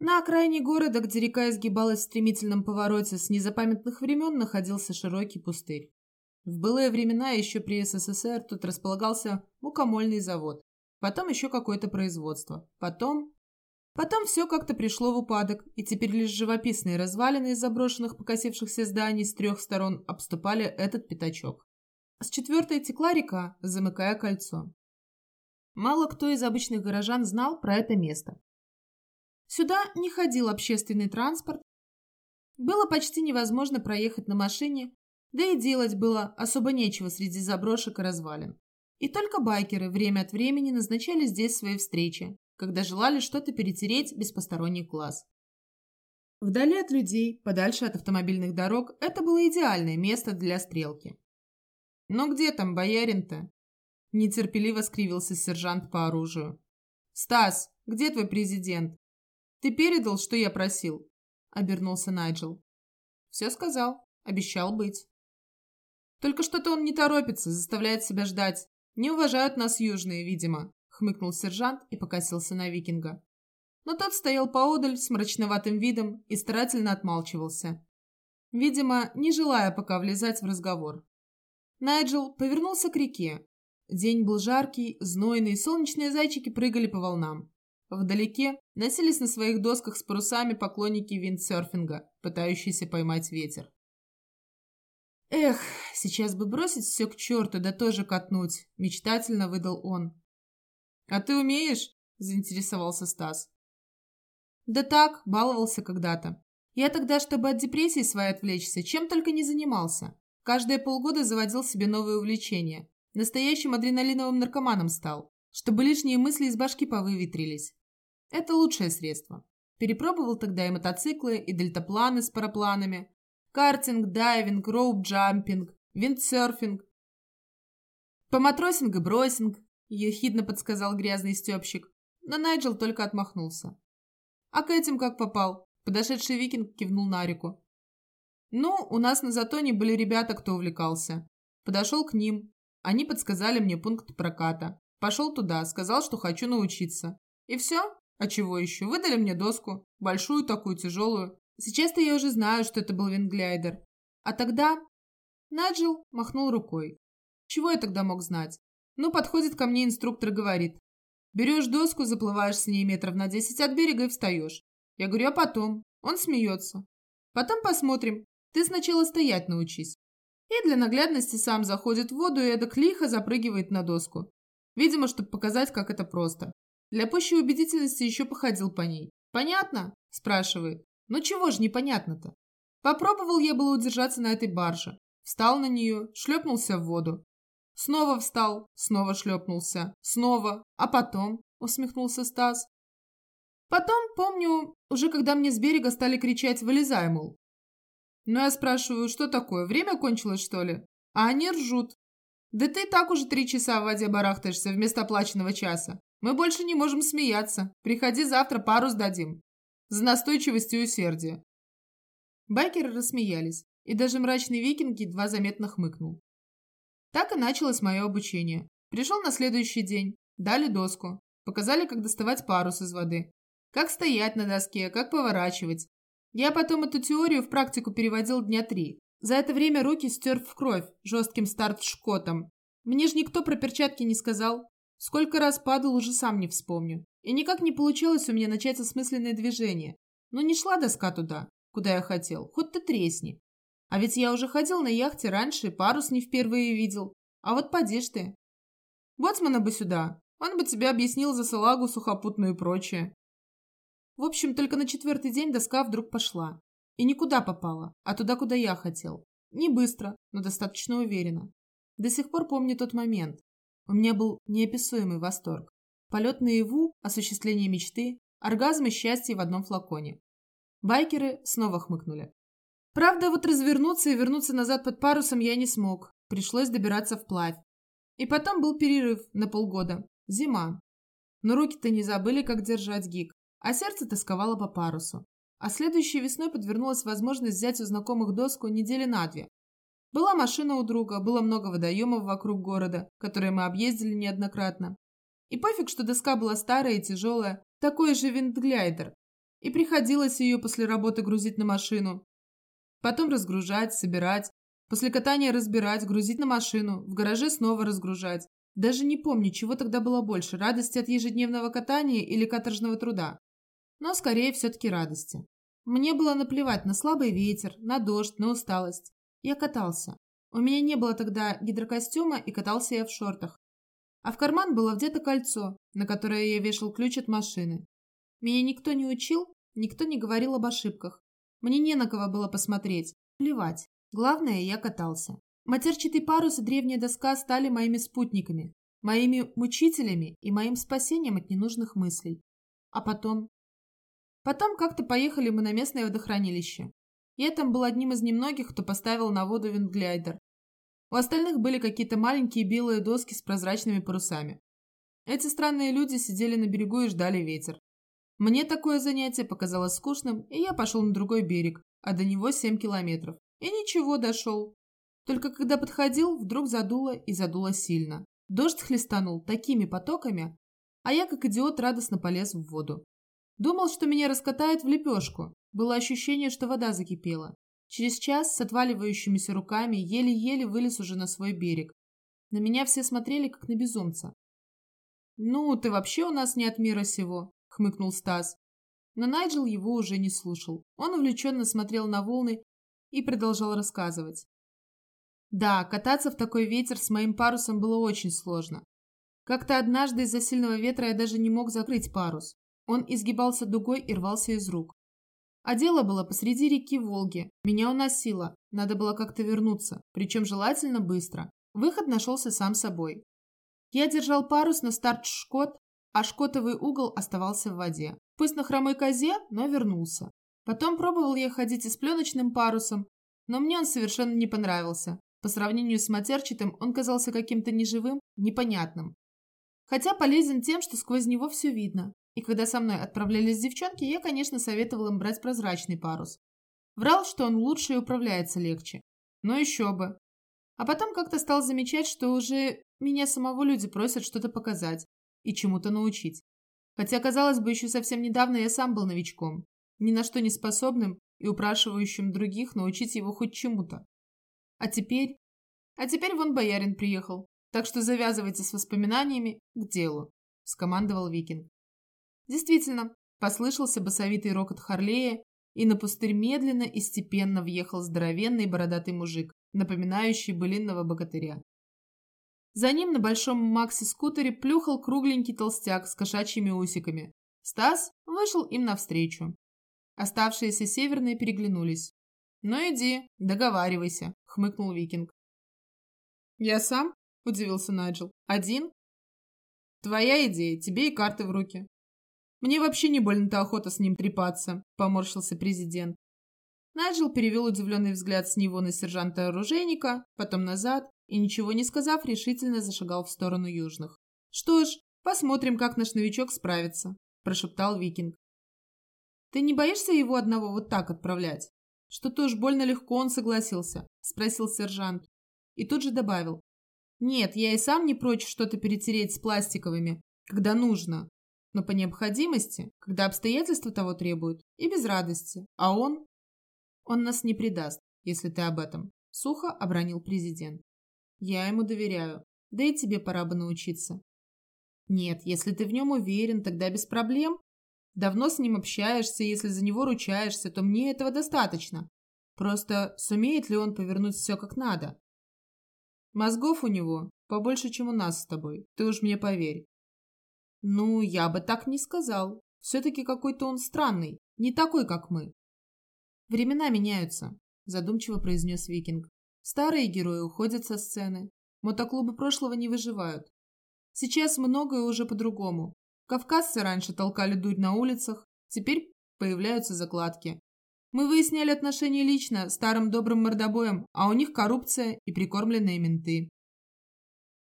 На окраине города, где река изгибалась в стремительном повороте с незапамятных времен, находился широкий пустырь. В былые времена, еще при СССР, тут располагался мукомольный завод. Потом еще какое-то производство. Потом... Потом все как-то пришло в упадок, и теперь лишь живописные развалины из заброшенных покосившихся зданий с трех сторон обступали этот пятачок. С четвертой текла река, замыкая кольцо. Мало кто из обычных горожан знал про это место. Сюда не ходил общественный транспорт. Было почти невозможно проехать на машине, да и делать было особо нечего среди заброшек и развалин. И только байкеры время от времени назначали здесь свои встречи, когда желали что-то перетереть без посторонних глаз. Вдали от людей, подальше от автомобильных дорог, это было идеальное место для стрелки. «Но где там боярин-то?» Нетерпеливо скривился сержант по оружию. «Стас, где твой президент?» «Ты передал, что я просил?» — обернулся Найджел. «Все сказал. Обещал быть». «Только что-то он не торопится, заставляет себя ждать. Не уважают нас южные, видимо», — хмыкнул сержант и покосился на викинга. Но тот стоял поодаль с мрачноватым видом и старательно отмалчивался. Видимо, не желая пока влезать в разговор. Найджел повернулся к реке. День был жаркий, знойный, солнечные зайчики прыгали по волнам. Вдалеке носились на своих досках с парусами поклонники виндсерфинга, пытающиеся поймать ветер. «Эх, сейчас бы бросить все к черту, да тоже катнуть», — мечтательно выдал он. «А ты умеешь?» — заинтересовался Стас. «Да так, баловался когда-то. Я тогда, чтобы от депрессии своей отвлечься, чем только не занимался. Каждые полгода заводил себе новые увлечения. Настоящим адреналиновым наркоманом стал, чтобы лишние мысли из башки повыветрились. Это лучшее средство. Перепробовал тогда и мотоциклы, и дельтапланы с парапланами, картинг, дайвинг, роуп-джампинг, виндсерфинг. Поматросинг и бросинг, ехидно подсказал грязный степщик, но Найджел только отмахнулся. А к этим как попал? Подошедший викинг кивнул на реку. Ну, у нас на Затоне были ребята, кто увлекался. Подошел к ним. Они подсказали мне пункт проката. Пошел туда, сказал, что хочу научиться. И все, а чего еще? Выдали мне доску. Большую такую, тяжелую. Сейчас-то я уже знаю, что это был винглайдер. А тогда... Наджил махнул рукой. Чего я тогда мог знать? Ну, подходит ко мне инструктор и говорит. Берешь доску, заплываешь с ней метров на десять от берега и встаешь. Я говорю, а потом? Он смеется. Потом посмотрим. Ты сначала стоять научись. И для наглядности сам заходит в воду и эдак лихо запрыгивает на доску. Видимо, чтобы показать, как это просто. Для пущей убедительности еще походил по ней. «Понятно?» – спрашивает. «Ну чего же непонятно-то?» Попробовал я было удержаться на этой барже. Встал на нее, шлепнулся в воду. Снова встал, снова шлепнулся, снова. А потом, усмехнулся Стас. Потом, помню, уже когда мне с берега стали кричать «вылезай», мол. Ну я спрашиваю, что такое, время кончилось, что ли? А они ржут. Да ты так уже три часа в воде барахтаешься вместо оплаченного часа. Мы больше не можем смеяться. Приходи завтра, пару сдадим. За настойчивость и усердие. Байкеры рассмеялись, и даже мрачный викинг едва заметно хмыкнул. Так и началось мое обучение. Пришел на следующий день, дали доску, показали, как доставать парус из воды, как стоять на доске, как поворачивать. Я потом эту теорию в практику переводил дня три. За это время руки стер в кровь жестким старт-шкотом. Мне же никто про перчатки не сказал, Сколько раз падал, уже сам не вспомню. И никак не получилось у меня начать осмысленное движение. Но не шла доска туда, куда я хотел, хоть ты тресни. А ведь я уже ходил на яхте раньше, парус не впервые видел. А вот поди ж ты. Боцмана бы сюда, он бы тебе объяснил за салагу сухопутную и прочее. В общем, только на четвертый день доска вдруг пошла. И никуда попала, а туда, куда я хотел. Не быстро, но достаточно уверенно. До сих пор помню тот момент. У меня был неописуемый восторг. Полет наяву, осуществление мечты, оргазм и счастье в одном флаконе. Байкеры снова хмыкнули. Правда, вот развернуться и вернуться назад под парусом я не смог. Пришлось добираться вплавь. И потом был перерыв на полгода. Зима. Но руки-то не забыли, как держать гик, а сердце тосковало по парусу. А следующей весной подвернулась возможность взять у знакомых доску недели на две, была машина у друга, было много водоемов вокруг города, которые мы объездили неоднократно. И пофиг, что доска была старая и тяжелая, такой же виндглайдер. И приходилось ее после работы грузить на машину. Потом разгружать, собирать. После катания разбирать, грузить на машину. В гараже снова разгружать. Даже не помню, чего тогда было больше, радости от ежедневного катания или каторжного труда. Но скорее все-таки радости. Мне было наплевать на слабый ветер, на дождь, на усталость. Я катался. У меня не было тогда гидрокостюма, и катался я в шортах. А в карман было где-то кольцо, на которое я вешал ключ от машины. Меня никто не учил, никто не говорил об ошибках. Мне не на кого было посмотреть. Плевать. Главное, я катался. Матерчатый парус и древняя доска стали моими спутниками, моими мучителями и моим спасением от ненужных мыслей. А потом... Потом как-то поехали мы на местное водохранилище. Я там был одним из немногих, кто поставил на воду виндглайдер. У остальных были какие-то маленькие белые доски с прозрачными парусами. Эти странные люди сидели на берегу и ждали ветер. Мне такое занятие показалось скучным, и я пошел на другой берег, а до него 7 километров. И ничего, дошел. Только когда подходил, вдруг задуло и задуло сильно. Дождь хлестанул такими потоками, а я, как идиот, радостно полез в воду. Думал, что меня раскатают в лепешку, было ощущение, что вода закипела. Через час с отваливающимися руками еле-еле вылез уже на свой берег. На меня все смотрели, как на безумца. «Ну, ты вообще у нас не от мира сего», — хмыкнул Стас. Но Найджел его уже не слушал. Он увлеченно смотрел на волны и продолжал рассказывать. Да, кататься в такой ветер с моим парусом было очень сложно. Как-то однажды из-за сильного ветра я даже не мог закрыть парус. Он изгибался дугой и рвался из рук. А дело было посреди реки Волги. Меня уносило. Надо было как-то вернуться, причем желательно быстро. Выход нашелся сам собой. Я держал парус на старт шкот, а шкотовый угол оставался в воде. Пусть на хромой козе, но вернулся. Потом пробовал я ходить и с пленочным парусом, но мне он совершенно не понравился. По сравнению с матерчатым он казался каким-то неживым, непонятным. Хотя полезен тем, что сквозь него все видно. И когда со мной отправлялись девчонки, я, конечно, советовал им брать прозрачный парус. Врал, что он лучше и управляется легче. Но еще бы. А потом как-то стал замечать, что уже меня самого люди просят что-то показать и чему-то научить. Хотя, казалось бы, еще совсем недавно я сам был новичком, ни на что не способным и упрашивающим других научить его хоть чему-то. А теперь... А теперь вон боярин приехал, так что завязывайте с воспоминаниями к делу, скомандовал викинг. Действительно, послышался басовитый рокот Харлея, и на пустырь медленно и степенно въехал здоровенный бородатый мужик, напоминающий былинного богатыря. За ним на большом Макси-скутере плюхал кругленький толстяк с кошачьими усиками. Стас вышел им навстречу. Оставшиеся северные переглянулись. «Ну иди, договаривайся», — хмыкнул викинг. «Я сам?» — удивился Найджел. «Один?» «Твоя идея, тебе и карты в руки. Мне вообще не больно-то охота с ним трепаться», – поморщился президент. Найджел перевел удивленный взгляд с него на сержанта-оружейника, потом назад, и, ничего не сказав, решительно зашагал в сторону южных. «Что ж, посмотрим, как наш новичок справится», – прошептал викинг. «Ты не боишься его одного вот так отправлять?» «Что-то уж больно легко он согласился», – спросил сержант. И тут же добавил. «Нет, я и сам не прочь что-то перетереть с пластиковыми, когда нужно, но по необходимости, когда обстоятельства того требуют, и без радости. А он? Он нас не предаст, если ты об этом. Сухо обронил президент. Я ему доверяю. Да и тебе пора бы научиться. Нет, если ты в нем уверен, тогда без проблем. Давно с ним общаешься, если за него ручаешься, то мне этого достаточно. Просто сумеет ли он повернуть все как надо? Мозгов у него побольше, чем у нас с тобой, ты уж мне поверь. Ну, я бы так не сказал. Все-таки какой-то он странный, не такой, как мы. Времена меняются, задумчиво произнес Викинг. Старые герои уходят со сцены. Мотоклубы прошлого не выживают. Сейчас многое уже по-другому. Кавказцы раньше толкали дурь на улицах, теперь появляются закладки. Мы выясняли отношения лично, старым добрым мордобоем, а у них коррупция и прикормленные менты,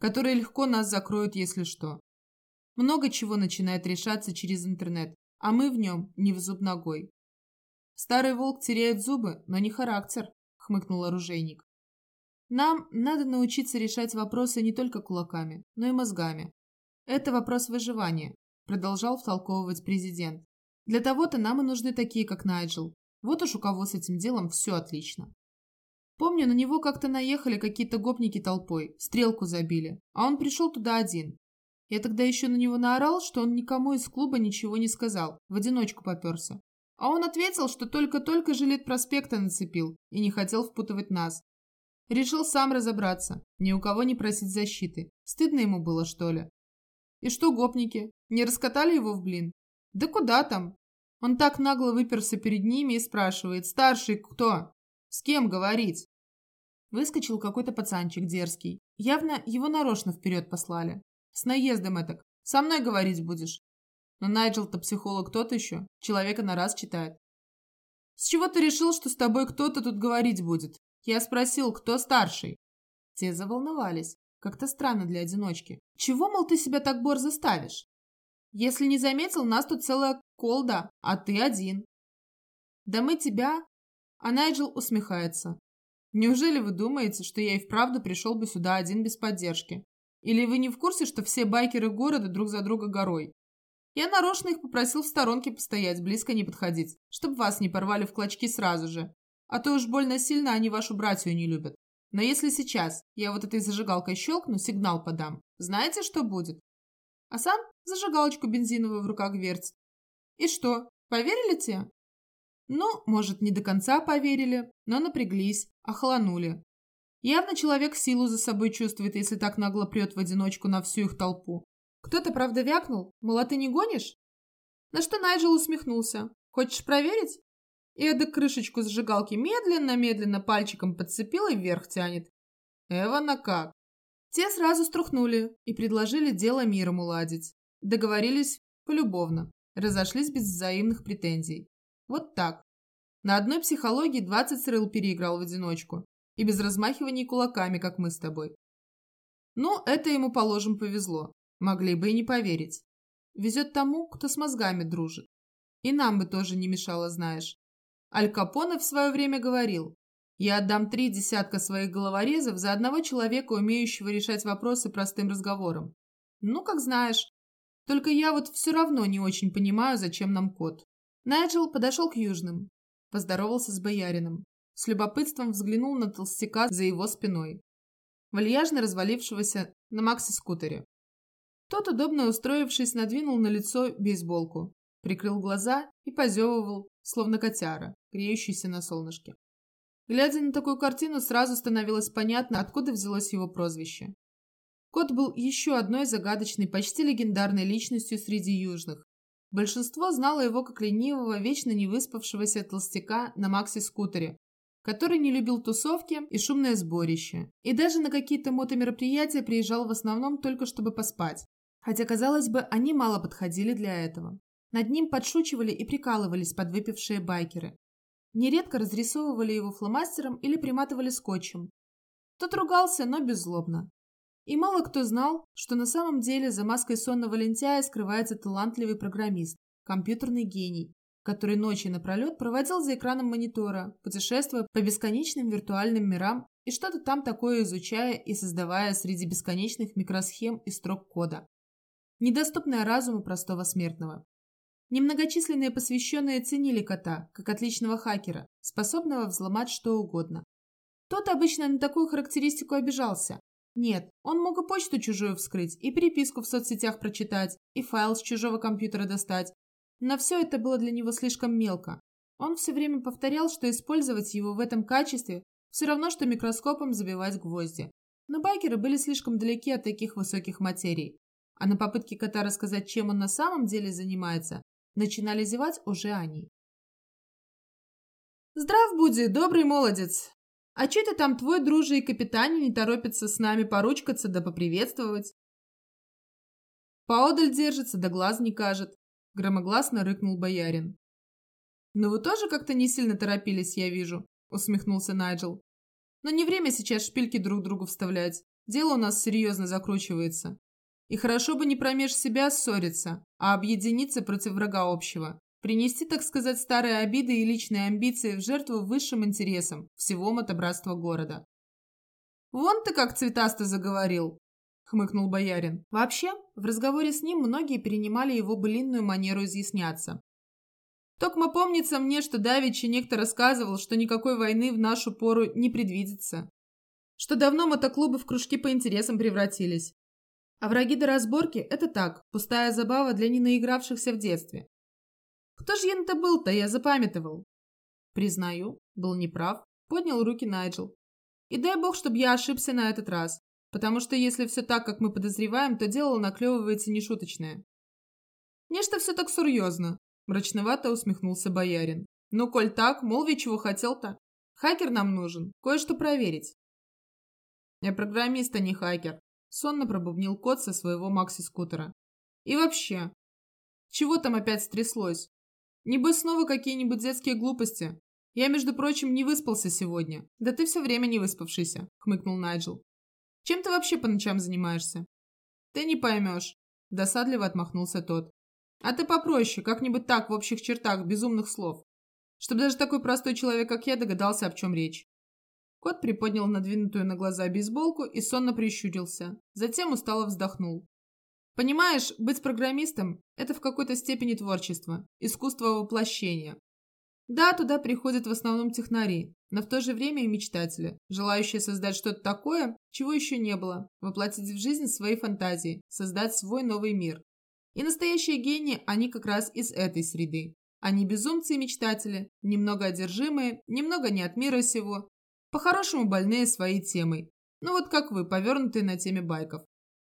которые легко нас закроют, если что. Много чего начинает решаться через интернет, а мы в нем не в зуб ногой. Старый волк теряет зубы, но не характер, хмыкнул оружейник. Нам надо научиться решать вопросы не только кулаками, но и мозгами. Это вопрос выживания, продолжал втолковывать президент. Для того-то нам и нужны такие, как Найджел. Вот уж у кого с этим делом все отлично. Помню, на него как-то наехали какие-то гопники толпой, стрелку забили, а он пришел туда один. Я тогда еще на него наорал, что он никому из клуба ничего не сказал, в одиночку поперся. А он ответил, что только-только жилет проспекта нацепил и не хотел впутывать нас. Решил сам разобраться, ни у кого не просить защиты. Стыдно ему было, что ли? И что гопники? Не раскатали его в блин? Да куда там? Он так нагло выперся перед ними и спрашивает, старший кто? С кем говорить? Выскочил какой-то пацанчик дерзкий. Явно его нарочно вперед послали. С наездом этак. Со мной говорить будешь. Но Найджел-то психолог тот еще. Человека на раз читает. С чего ты решил, что с тобой кто-то тут говорить будет? Я спросил, кто старший? Те заволновались. Как-то странно для одиночки. Чего, мол, ты себя так борзо ставишь? Если не заметил, нас тут целая колда, а ты один. Да мы тебя... А Найджел усмехается. Неужели вы думаете, что я и вправду пришел бы сюда один без поддержки? Или вы не в курсе, что все байкеры города друг за друга горой? Я нарочно их попросил в сторонке постоять, близко не подходить, чтобы вас не порвали в клочки сразу же. А то уж больно сильно они вашу братью не любят. Но если сейчас я вот этой зажигалкой щелкну, сигнал подам, знаете, что будет? А сам зажигалочку бензиновую в руках вертит. И что, поверили те? Ну, может, не до конца поверили, но напряглись, охолонули. Явно человек силу за собой чувствует, если так нагло прет в одиночку на всю их толпу. Кто-то, правда, вякнул, мол, а ты не гонишь? На что Найджел усмехнулся. Хочешь проверить? И эдак крышечку зажигалки медленно-медленно пальчиком подцепил и вверх тянет. Эвана как? Те сразу струхнули и предложили дело миром уладить. Договорились полюбовно, разошлись без взаимных претензий. Вот так. На одной психологии 20 срыл переиграл в одиночку. И без размахиваний кулаками, как мы с тобой. Ну, это ему, положим, повезло. Могли бы и не поверить. Везет тому, кто с мозгами дружит. И нам бы тоже не мешало, знаешь. Аль Капоне в свое время говорил, я отдам три десятка своих головорезов за одного человека, умеющего решать вопросы простым разговором. Ну, как знаешь. Только я вот все равно не очень понимаю, зачем нам кот. Найджел подошел к Южным. Поздоровался с боярином. С любопытством взглянул на толстяка за его спиной. Вальяжно развалившегося на Максе-скутере. Тот, удобно устроившись, надвинул на лицо бейсболку, прикрыл глаза и позевывал, словно котяра, греющийся на солнышке. Глядя на такую картину, сразу становилось понятно, откуда взялось его прозвище. Кот был еще одной загадочной, почти легендарной личностью среди южных. Большинство знало его как ленивого, вечно не выспавшегося толстяка на Макси-скутере, который не любил тусовки и шумное сборище, и даже на какие-то мотомероприятия приезжал в основном только чтобы поспать. Хотя, казалось бы, они мало подходили для этого. Над ним подшучивали и прикалывались подвыпившие байкеры, Нередко разрисовывали его фломастером или приматывали скотчем. Тот ругался, но беззлобно. И мало кто знал, что на самом деле за маской сонного лентяя скрывается талантливый программист, компьютерный гений, который ночи напролет проводил за экраном монитора, путешествуя по бесконечным виртуальным мирам и что-то там такое изучая и создавая среди бесконечных микросхем и строк кода, недоступное разуму простого смертного. Немногочисленные посвященные ценили кота, как отличного хакера, способного взломать что угодно. Тот обычно на такую характеристику обижался. Нет, он мог и почту чужую вскрыть, и переписку в соцсетях прочитать, и файл с чужого компьютера достать. Но все это было для него слишком мелко. Он все время повторял, что использовать его в этом качестве все равно, что микроскопом забивать гвозди. Но байкеры были слишком далеки от таких высоких материй. А на попытке кота рассказать, чем он на самом деле занимается, Начинали зевать уже они. «Здрав буди, добрый молодец! А че ты там твой дружи и капитане не торопится с нами поручкаться да поприветствовать?» Поодаль держится, да глаз не кажет, громогласно рыкнул боярин. «Ну вы тоже как-то не сильно торопились, я вижу», усмехнулся Найджел. «Но не время сейчас шпильки друг другу вставлять. Дело у нас серьезно закручивается. И хорошо бы не промеж себя ссориться, а объединиться против врага общего. Принести, так сказать, старые обиды и личные амбиции в жертву высшим интересам всего мотобратства города. «Вон ты как цветасто заговорил!» – хмыкнул боярин. Вообще, в разговоре с ним многие перенимали его былинную манеру изъясняться. Токмо помнится мне, что Давичи некто рассказывал, что никакой войны в нашу пору не предвидится. Что давно мотоклубы в кружки по интересам превратились. А враги до разборки – это так, пустая забава для ненаигравшихся в детстве. Кто же я-то был-то, я запамятовал. Признаю, был неправ, поднял руки Найджел. И дай бог, чтобы я ошибся на этот раз, потому что если все так, как мы подозреваем, то дело наклевывается нешуточное. Нечто все так серьезно, мрачновато усмехнулся боярин. Ну, коль так, молви, чего хотел-то. Хакер нам нужен, кое-что проверить. Я программист, а не хакер, сонно пробубнил кот со своего макси-скутера. И вообще, чего там опять стряслось? Небось снова какие-нибудь детские глупости. Я, между прочим, не выспался сегодня. Да ты все время не выспавшийся, хмыкнул Найджел. Чем ты вообще по ночам занимаешься? Ты не поймешь, досадливо отмахнулся тот. А ты попроще, как-нибудь так, в общих чертах, безумных слов. Чтобы даже такой простой человек, как я, догадался, о чем речь. Кот приподнял надвинутую на глаза бейсболку и сонно прищурился. Затем устало вздохнул. Понимаешь, быть программистом – это в какой-то степени творчество, искусство воплощения. Да, туда приходят в основном технари, но в то же время и мечтатели, желающие создать что-то такое, чего еще не было, воплотить в жизнь свои фантазии, создать свой новый мир. И настоящие гении, они как раз из этой среды. Они безумцы и мечтатели, немного одержимые, немного не от мира сего, по-хорошему больные своей темой. Ну вот как вы, повернутые на теме байков.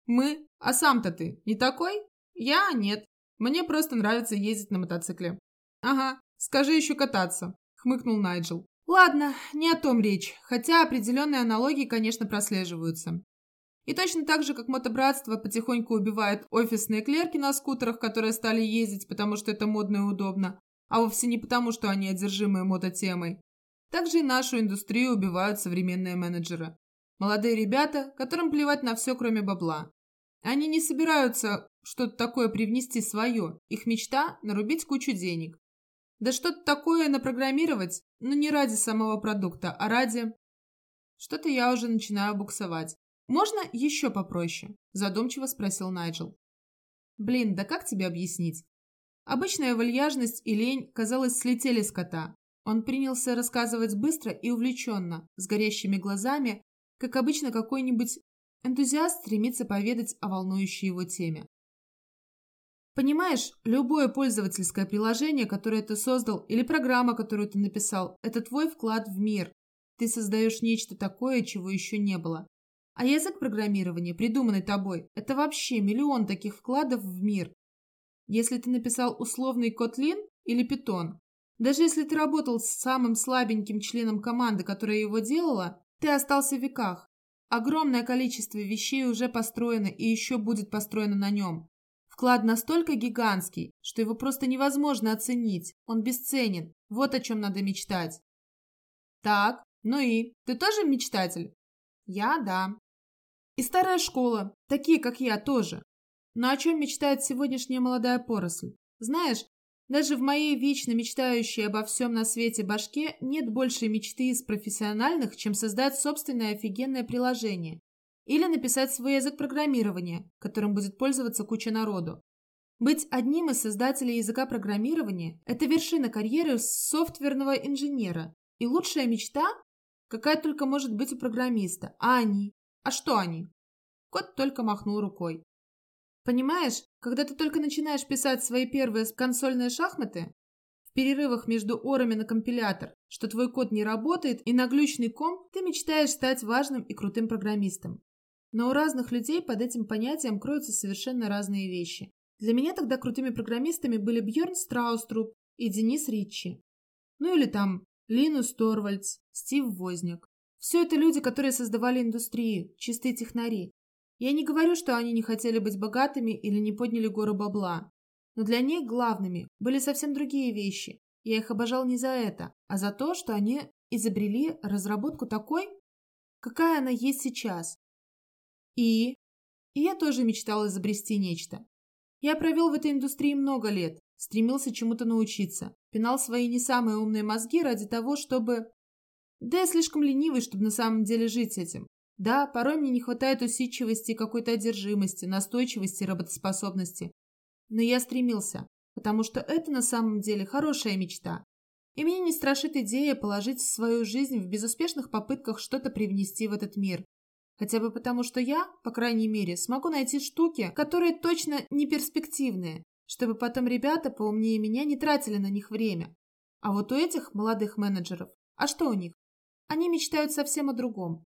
Мы? А сам-то ты не такой? Я нет. Мне просто нравится ездить на мотоцикле. Ага, скажи еще кататься, хмыкнул Найджел. Ладно, не о том речь, хотя определенные аналогии, конечно, прослеживаются. И точно так же, как мотобратство потихоньку убивает офисные клерки на скутерах, которые стали ездить, потому что это модно и удобно, а вовсе не потому, что они одержимые мототемой. Также и нашу индустрию убивают современные менеджеры. Молодые ребята, которым плевать на все, кроме бабла. Они не собираются что-то такое привнести свое. Их мечта – нарубить кучу денег. Да что-то такое напрограммировать, но не ради самого продукта, а ради... Что-то я уже начинаю буксовать. «Можно еще попроще?» – задумчиво спросил Найджел. «Блин, да как тебе объяснить?» Обычная вальяжность и лень, казалось, слетели с кота. Он принялся рассказывать быстро и увлеченно, с горящими глазами, как обычно какой-нибудь энтузиаст стремится поведать о волнующей его теме. Понимаешь, любое пользовательское приложение, которое ты создал, или программа, которую ты написал, это твой вклад в мир. Ты создаешь нечто такое, чего еще не было. А язык программирования, придуманный тобой, это вообще миллион таких вкладов в мир. Если ты написал условный Kotlin или Python, даже если ты работал с самым слабеньким членом команды, которая его делала, ты остался в веках. Огромное количество вещей уже построено и еще будет построено на нем. Вклад настолько гигантский, что его просто невозможно оценить. Он бесценен. Вот о чем надо мечтать. Так, ну и? Ты тоже мечтатель? Я – да. И старая школа, такие, как я, тоже. Но о чем мечтает сегодняшняя молодая поросль? Знаешь, даже в моей вечно мечтающей обо всем на свете башке нет большей мечты из профессиональных, чем создать собственное офигенное приложение. Или написать свой язык программирования, которым будет пользоваться куча народу. Быть одним из создателей языка программирования – это вершина карьеры софтверного инженера. И лучшая мечта, какая только может быть у программиста. А они? А что они? Кот только махнул рукой. Понимаешь, когда ты только начинаешь писать свои первые консольные шахматы, в перерывах между орами на компилятор, что твой код не работает, и на глючный ком ты мечтаешь стать важным и крутым программистом. Но у разных людей под этим понятием кроются совершенно разные вещи. Для меня тогда крутыми программистами были Бьорн Страуструп и Денис Ричи. Ну или там Линус Торвальдс, Стив Возняк. Все это люди, которые создавали индустрию, чистые технари, я не говорю, что они не хотели быть богатыми или не подняли гору бабла. Но для них главными были совсем другие вещи. Я их обожал не за это, а за то, что они изобрели разработку такой, какая она есть сейчас. И... И я тоже мечтал изобрести нечто. Я провел в этой индустрии много лет, стремился чему-то научиться, пинал свои не самые умные мозги ради того, чтобы... Да я слишком ленивый, чтобы на самом деле жить этим. Да, порой мне не хватает усидчивости, какой-то одержимости, настойчивости, работоспособности. Но я стремился. потому что это на самом деле хорошая мечта. И меня не страшит идея положить свою жизнь в безуспешных попытках что-то привнести в этот мир. Хотя бы потому, что я, по крайней мере, смогу найти штуки, которые точно не перспективные, чтобы потом ребята поумнее меня не тратили на них время. А вот у этих молодых менеджеров, а что у них? Они мечтают совсем о другом.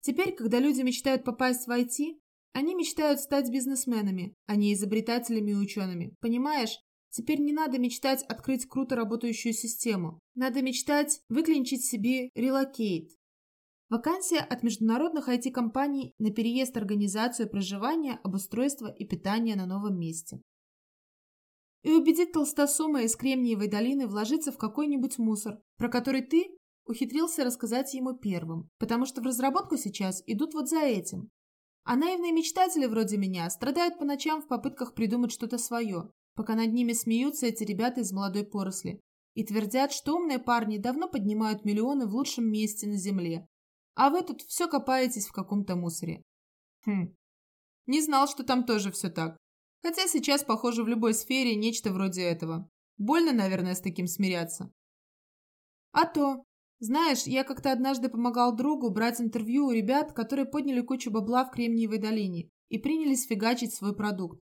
Теперь, когда люди мечтают попасть в IT, они мечтают стать бизнесменами, а не изобретателями и учеными. Понимаешь? Теперь не надо мечтать открыть круто работающую систему. Надо мечтать выклинчить себе релокейт. Вакансия от международных IT-компаний на переезд организацию проживания, обустройства и питания на новом месте. И убедить толстосума из Кремниевой долины вложиться в какой-нибудь мусор, про который ты ухитрился рассказать ему первым, потому что в разработку сейчас идут вот за этим. А наивные мечтатели вроде меня страдают по ночам в попытках придумать что-то свое, пока над ними смеются эти ребята из молодой поросли и твердят, что умные парни давно поднимают миллионы в лучшем месте на земле, а вы тут все копаетесь в каком-то мусоре. Хм, не знал, что там тоже все так. Хотя сейчас, похоже, в любой сфере нечто вроде этого. Больно, наверное, с таким смиряться. А то, знаешь, я как-то однажды помогал другу брать интервью у ребят, которые подняли кучу бабла в Кремниевой долине и принялись фигачить свой продукт.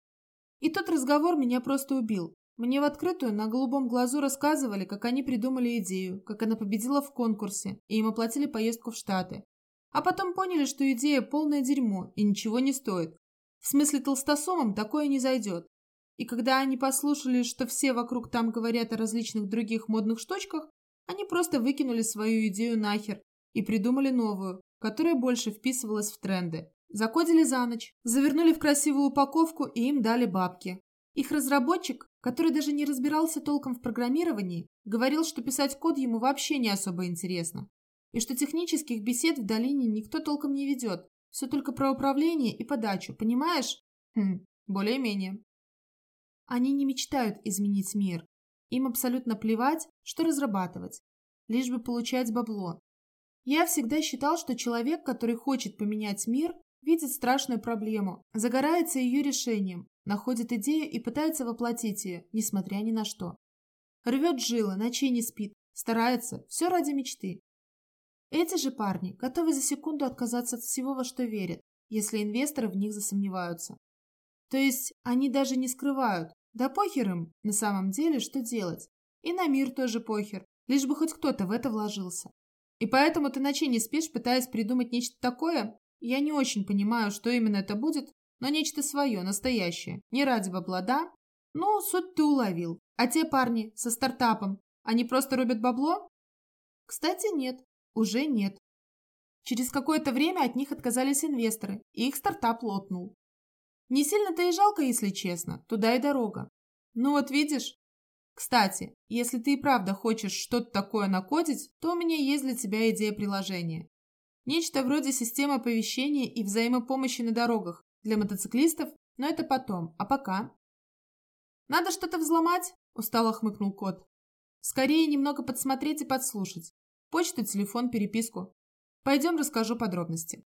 И тот разговор меня просто убил. Мне в открытую на голубом глазу рассказывали, как они придумали идею, как она победила в конкурсе, и им оплатили поездку в Штаты. А потом поняли, что идея полное дерьмо и ничего не стоит. В смысле толстосумам такое не зайдет. И когда они послушали, что все вокруг там говорят о различных других модных штучках, они просто выкинули свою идею нахер и придумали новую, которая больше вписывалась в тренды. Закодили за ночь, завернули в красивую упаковку и им дали бабки. Их разработчик, который даже не разбирался толком в программировании, говорил, что писать код ему вообще не особо интересно. И что технических бесед в долине никто толком не ведет. Все только про управление и подачу, понимаешь? Хм, более-менее. Они не мечтают изменить мир, им абсолютно плевать, что разрабатывать, лишь бы получать бабло. Я всегда считал, что человек, который хочет поменять мир, видит страшную проблему, загорается ее решением, находит идею и пытается воплотить ее, несмотря ни на что. Рвет жилы, ночей не спит, старается, все ради мечты. Эти же парни готовы за секунду отказаться от всего, во что верят, если инвесторы в них засомневаются. То есть они даже не скрывают, да похер им, на самом деле, что делать. И на мир тоже похер, лишь бы хоть кто-то в это вложился. И поэтому ты ночей не спишь, пытаясь придумать нечто такое? Я не очень понимаю, что именно это будет, но нечто свое, настоящее. Не ради бабла, да? Ну, суть ты уловил. А те парни со стартапом, они просто рубят бабло? Кстати, нет. Уже нет. Через какое-то время от них отказались инвесторы, и их стартап лопнул. Не сильно-то и жалко, если честно, туда и дорога. Ну вот видишь? Кстати, если ты и правда хочешь что-то такое накодить, то у меня есть для тебя идея приложения. Нечто вроде системы оповещения и взаимопомощи на дорогах для мотоциклистов, но это потом, а пока... Надо что-то взломать, устало хмыкнул кот. Скорее немного подсмотреть и подслушать. Почту, телефон, переписку. Пойдем расскажу подробности.